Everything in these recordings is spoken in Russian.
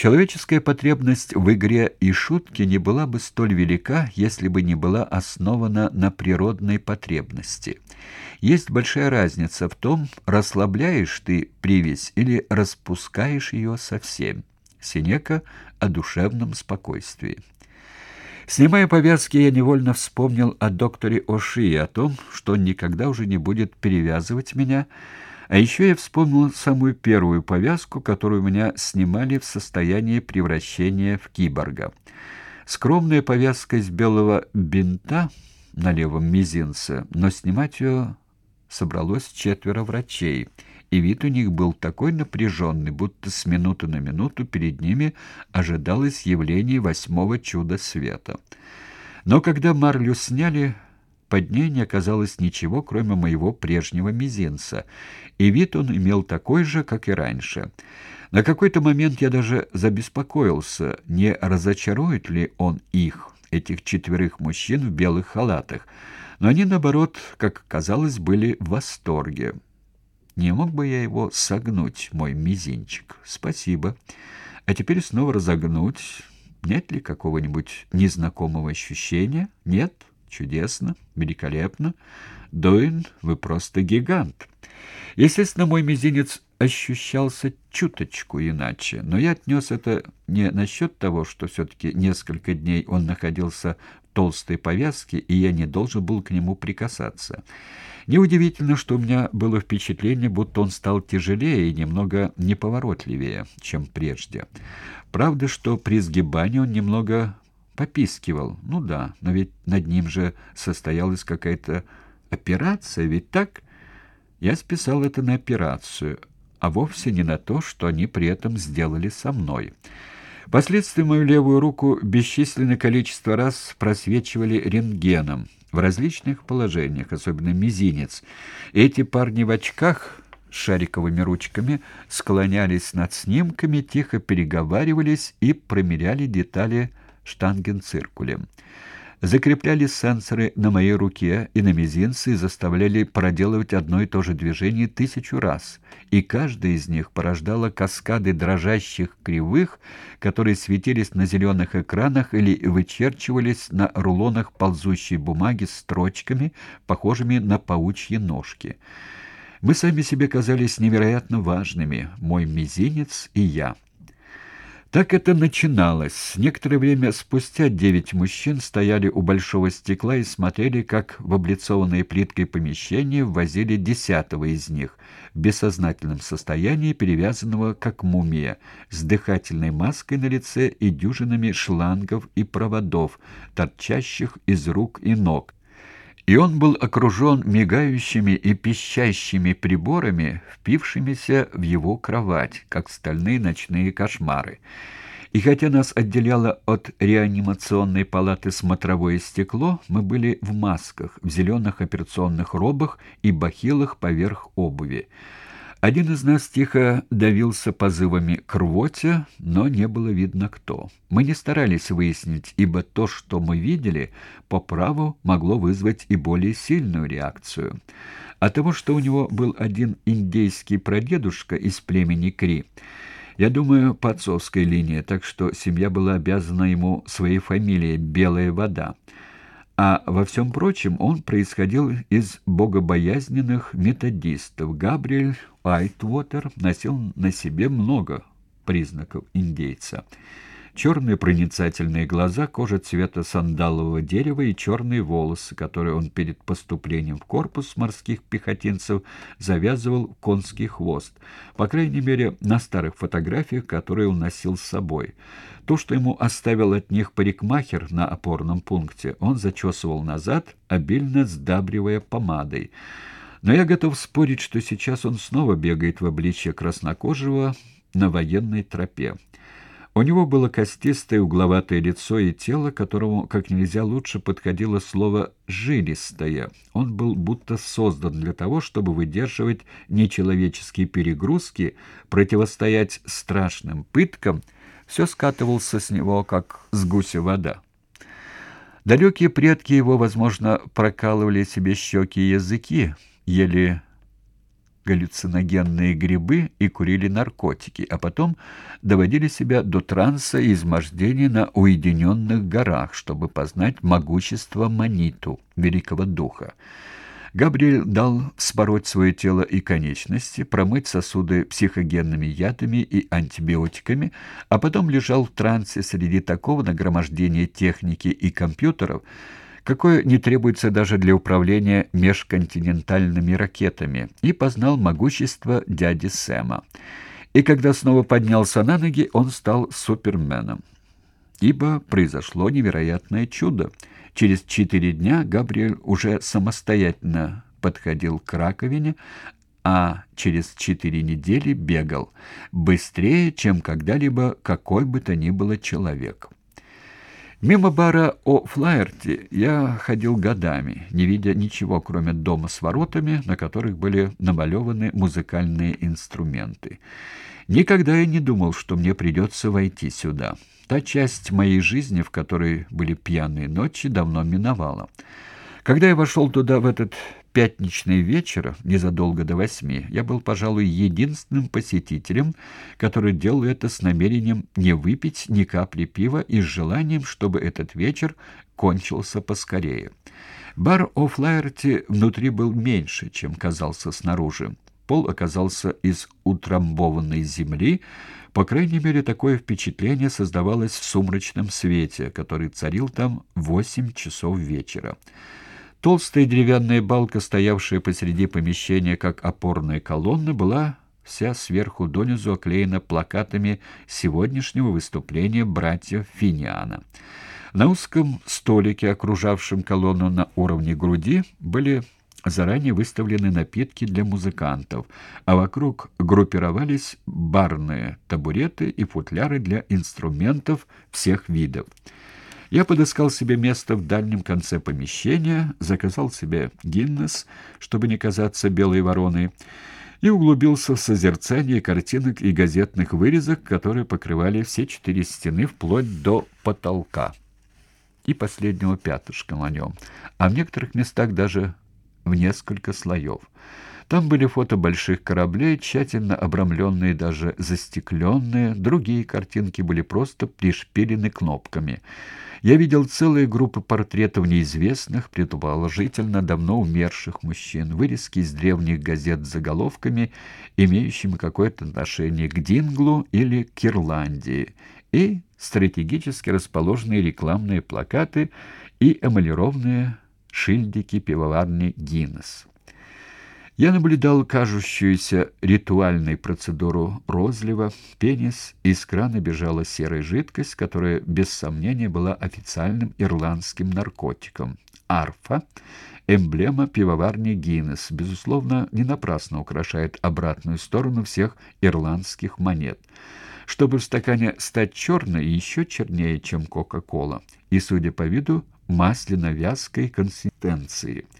Человеческая потребность в игре и шутке не была бы столь велика, если бы не была основана на природной потребности. Есть большая разница в том, расслабляешь ты привязь или распускаешь ее совсем. Синека о душевном спокойствии. Снимая повязки, я невольно вспомнил о докторе Оши и о том, что он никогда уже не будет перевязывать меня, а еще я вспомнил самую первую повязку, которую меня снимали в состоянии превращения в киборга. Скромная повязка из белого бинта на левом мизинце, но снимать ее собралось четверо врачей, и вид у них был такой напряженный, будто с минуты на минуту перед ними ожидалось явление восьмого чуда света. Но когда марлю сняли, под ней не оказалось ничего, кроме моего прежнего мизинца, и вид он имел такой же, как и раньше. На какой-то момент я даже забеспокоился, не разочарует ли он их, этих четверых мужчин в белых халатах, но они, наоборот, как казалось, были в восторге. Не мог бы я его согнуть, мой мизинчик? Спасибо. А теперь снова разогнуть. Нет ли какого-нибудь незнакомого ощущения? Нет? Чудесно, великолепно. Дуин, вы просто гигант. Естественно, мой мизинец ощущался чуточку иначе, но я отнес это не насчет того, что все-таки несколько дней он находился в толстой повязке, и я не должен был к нему прикасаться. Неудивительно, что у меня было впечатление, будто он стал тяжелее и немного неповоротливее, чем прежде. Правда, что при сгибании он немного попискивал. Ну да, но ведь над ним же состоялась какая-то операция, ведь так? Я списал это на операцию, а вовсе не на то, что они при этом сделали со мной. Впоследствии мою левую руку бесчисленное количество раз просвечивали рентгеном в различных положениях, особенно мизинец. Эти парни в очках шариковыми ручками склонялись над снимками, тихо переговаривались и промеряли детали штангенциркулем. Закрепляли сенсоры на моей руке и на мизинце и заставляли проделывать одно и то же движение тысячу раз, и каждая из них порождала каскады дрожащих кривых, которые светились на зеленых экранах или вычерчивались на рулонах ползущей бумаги строчками, похожими на паучьи ножки. Мы сами себе казались невероятно важными, мой мизинец и я. Так это начиналось. Некоторое время спустя девять мужчин стояли у большого стекла и смотрели, как в облицованное плиткой помещение ввозили десятого из них, в бессознательном состоянии, перевязанного как мумия, с дыхательной маской на лице и дюжинами шлангов и проводов, торчащих из рук и ног, и он был окружен мигающими и пищащими приборами, впившимися в его кровать, как стальные ночные кошмары. И хотя нас отделяло от реанимационной палаты смотровое стекло, мы были в масках, в зеленых операционных робах и бахилах поверх обуви. Один из нас тихо давился позывами к рвоте, но не было видно кто. Мы не старались выяснить, ибо то, что мы видели, по праву могло вызвать и более сильную реакцию. От того, что у него был один индейский прадедушка из племени Кри, я думаю, по отцовской линии, так что семья была обязана ему своей фамилией «Белая вода» а во всем прочем он происходил из богобоязненных методистов. Габриэль Уайтвотер носил на себе много признаков индейца. Черные проницательные глаза, кожа цвета сандалового дерева и черные волосы, которые он перед поступлением в корпус морских пехотинцев завязывал в конский хвост, по крайней мере, на старых фотографиях, которые он носил с собой. То, что ему оставил от них парикмахер на опорном пункте, он зачесывал назад, обильно сдабривая помадой. Но я готов спорить, что сейчас он снова бегает в обличье краснокожего на военной тропе. У него было костистое угловатое лицо и тело, которому как нельзя лучше подходило слово «жилистое». Он был будто создан для того, чтобы выдерживать нечеловеческие перегрузки, противостоять страшным пыткам. Все скатывался с него, как с гуся вода. Далекие предки его, возможно, прокалывали себе щеки и языки, ели галлюциногенные грибы и курили наркотики, а потом доводили себя до транса и измождения на уединенных горах, чтобы познать могущество Маниту, великого духа. Габриэль дал спороть свое тело и конечности, промыть сосуды психогенными ядами и антибиотиками, а потом лежал в трансе среди такого нагромождения техники и компьютеров, какое не требуется даже для управления межконтинентальными ракетами, и познал могущество дяди Сэма. И когда снова поднялся на ноги, он стал суперменом. Ибо произошло невероятное чудо. Через четыре дня Габриэль уже самостоятельно подходил к раковине, а через четыре недели бегал быстрее, чем когда-либо какой бы то ни было человек. Мимо бара о Флаерте я ходил годами, не видя ничего, кроме дома с воротами, на которых были намалеваны музыкальные инструменты. Никогда я не думал, что мне придется войти сюда. Та часть моей жизни, в которой были пьяные ночи, давно миновала. Когда я вошел туда в этот пятничный вечер, незадолго до восьми, я был, пожалуй, единственным посетителем, который делал это с намерением не выпить ни капли пива и с желанием, чтобы этот вечер кончился поскорее. Бар о Флаерте внутри был меньше, чем казался снаружи. Пол оказался из утрамбованной земли, по крайней мере, такое впечатление создавалось в сумрачном свете, который царил там восемь часов вечера. Толстая деревянная балка, стоявшая посреди помещения как опорная колонна, была вся сверху донизу оклеена плакатами сегодняшнего выступления братьев Финиана. На узком столике, окружавшем колонну на уровне груди, были заранее выставлены напитки для музыкантов, а вокруг группировались барные табуреты и футляры для инструментов всех видов. Я подыскал себе место в дальнем конце помещения, заказал себе Гиннес, чтобы не казаться белой вороной, и углубился в созерцание картинок и газетных вырезок, которые покрывали все четыре стены вплоть до потолка и последнего пятышка на нем, а в некоторых местах даже в несколько слоев. Там были фото больших кораблей, тщательно обрамленные, даже застекленные, другие картинки были просто пришпилены кнопками — я видел целые группы портретов неизвестных, предположительно давно умерших мужчин, вырезки из древних газет с заголовками, имеющими какое-то отношение к Динглу или к Ирландии, и стратегически расположенные рекламные плакаты и эмалированные шильдики пивоварни «Гиннес». Я наблюдал кажущуюся ритуальной процедуру розлива. Пенис из крана бежала серая жидкость, которая без сомнения была официальным ирландским наркотиком. Арфа — эмблема пивоварни Гиннес, безусловно, не напрасно украшает обратную сторону всех ирландских монет. Чтобы в стакане стать черной, еще чернее, чем Кока-Кола, и, судя по виду, масляно-вязкой консистенции —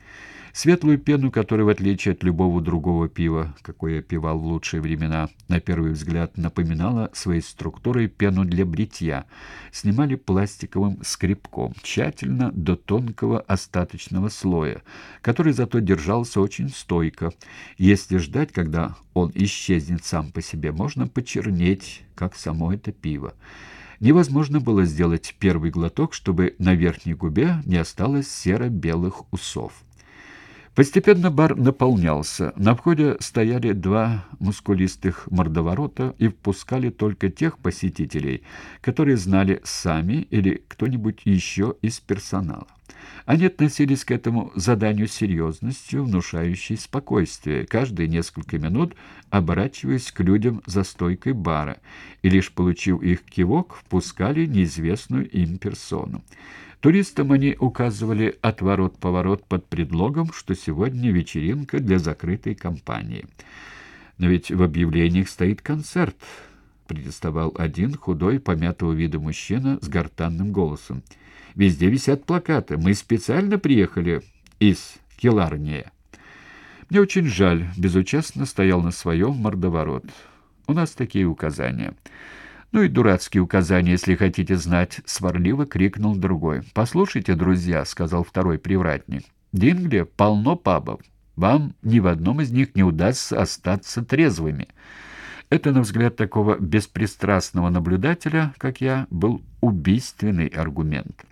Светлую пену, которая, в отличие от любого другого пива, какое я пивал в лучшие времена, на первый взгляд напоминала своей структурой пену для бритья, снимали пластиковым скребком, тщательно до тонкого остаточного слоя, который зато держался очень стойко. Если ждать, когда он исчезнет сам по себе, можно почернеть, как само это пиво. Невозможно было сделать первый глоток, чтобы на верхней губе не осталось серо-белых усов. Постепенно бар наполнялся. На входе стояли два мускулистых мордоворота и впускали только тех посетителей, которые знали сами или кто-нибудь еще из персонала. Они относились к этому заданию серьезностью, внушающей спокойствие, каждые несколько минут оборачиваясь к людям за стойкой бара, и лишь получив их кивок, впускали неизвестную им персону. Туристам они указывали отворот-поворот под предлогом, что сегодня вечеринка для закрытой компании. «Но ведь в объявлениях стоит концерт», — протестовал один худой, помятого вида мужчина с гортанным голосом. «Везде висят плакаты. Мы специально приехали из Келарния». «Мне очень жаль», — безучастно стоял на своем мордоворот. «У нас такие указания». «Ну и дурацкие указания, если хотите знать», — сварливо крикнул другой. «Послушайте, друзья», — сказал второй привратник. «Дингли полно пабов. Вам ни в одном из них не удастся остаться трезвыми. Это, на взгляд такого беспристрастного наблюдателя, как я, был убийственный аргумент.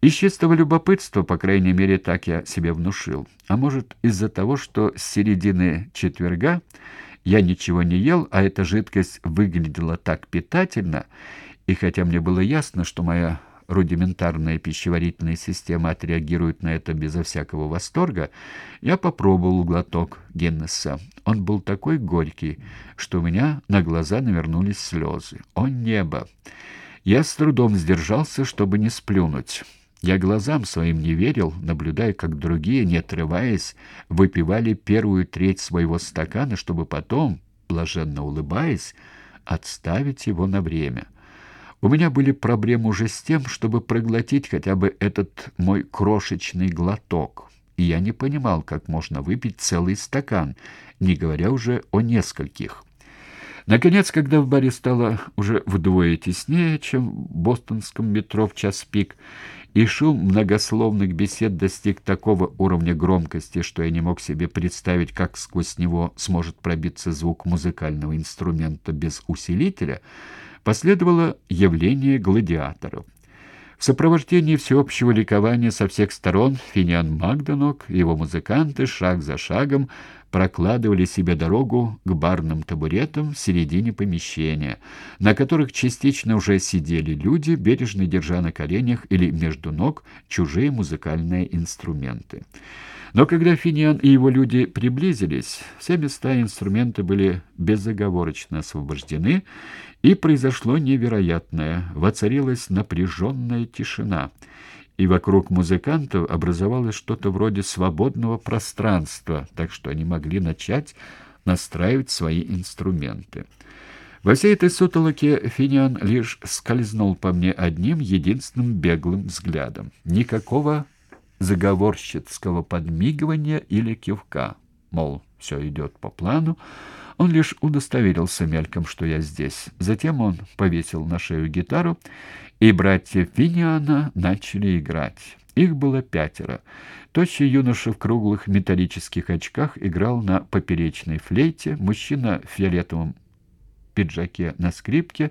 Из чистого любопытства, по крайней мере, так я себе внушил. А может, из-за того, что с середины четверга я ничего не ел, а эта жидкость выглядела так питательно, и хотя мне было ясно, что моя рудиментарная пищеварительная система отреагирует на это безо всякого восторга, я попробовал глоток Геннесса. Он был такой горький, что у меня на глаза навернулись слезы. О небо! Я с трудом сдержался, чтобы не сплюнуть. Я глазам своим не верил, наблюдая, как другие, не отрываясь, выпивали первую треть своего стакана, чтобы потом, блаженно улыбаясь, отставить его на время. У меня были проблемы уже с тем, чтобы проглотить хотя бы этот мой крошечный глоток, и я не понимал, как можно выпить целый стакан, не говоря уже о нескольких. Наконец, когда в баре стало уже вдвое теснее, чем в бостонском метро в час пик, и шум многословных бесед достиг такого уровня громкости, что я не мог себе представить, как сквозь него сможет пробиться звук музыкального инструмента без усилителя, Последовало явление гладиаторов. В сопровождении всеобщего ликования со всех сторон Финиан Магдонок и его музыканты шаг за шагом прокладывали себе дорогу к барным табуретам в середине помещения, на которых частично уже сидели люди, бережно держа на коленях или между ног чужие музыкальные инструменты. Но когда Финиан и его люди приблизились, все места и инструменты были безоговорочно освобождены, и произошло невероятное. Воцарилась напряженная тишина, и вокруг музыкантов образовалось что-то вроде свободного пространства, так что они могли начать настраивать свои инструменты. Во всей этой сутолоке Финиан лишь скользнул по мне одним единственным беглым взглядом. Никакого заговорщицкого подмигивания или кивка, мол, все идет по плану, он лишь удостоверился мельком, что я здесь. Затем он повесил на шею гитару, и братья Финиана начали играть. Их было пятеро. Тощий юноша в круглых металлических очках играл на поперечной флейте, мужчина в фиолетовом пиджаке на скрипке,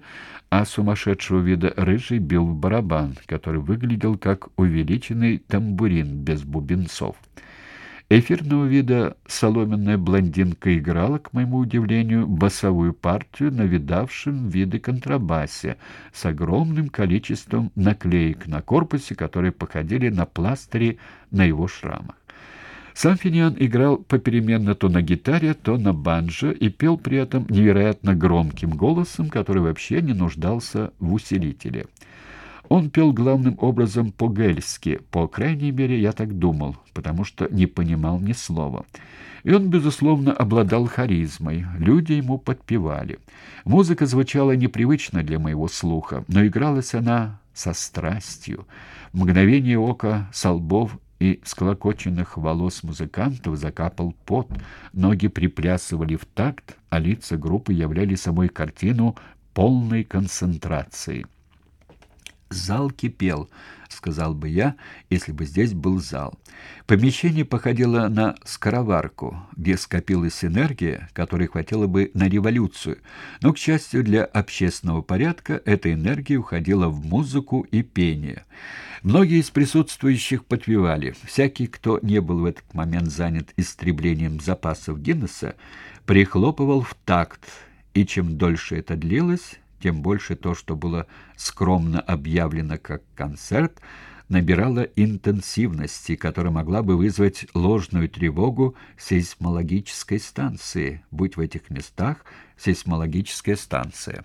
а сумасшедшего вида рыжий бил в барабан, который выглядел как увеличенный тамбурин без бубенцов. Эфирного вида соломенная блондинка играла, к моему удивлению, басовую партию на видавшем виды контрабасе с огромным количеством наклеек на корпусе, которые походили на пластыри на его шрамах. Сам Финиан играл попеременно то на гитаре, то на банджо и пел при этом невероятно громким голосом, который вообще не нуждался в усилителе. Он пел главным образом по-гельски, по крайней мере, я так думал, потому что не понимал ни слова. И он, безусловно, обладал харизмой, люди ему подпевали. Музыка звучала непривычно для моего слуха, но игралась она со страстью. В мгновение ока со лбов и склокоченных волос музыкантов закапал пот, ноги приплясывали в такт, а лица группы являли собой картину полной концентрации. Зал кипел, сказал бы я, если бы здесь был зал. Помещение походило на скороварку, где скопилась энергия, которой хватило бы на революцию. Но, к счастью для общественного порядка, эта энергия уходила в музыку и пение. Многие из присутствующих подпевали. Всякий, кто не был в этот момент занят истреблением запасов Гиннесса, прихлопывал в такт, и чем дольше это длилось, тем больше то, что было скромно объявлено как концерт, набирало интенсивности, которая могла бы вызвать ложную тревогу сейсмологической станции, будь в этих местах сейсмологическая станция.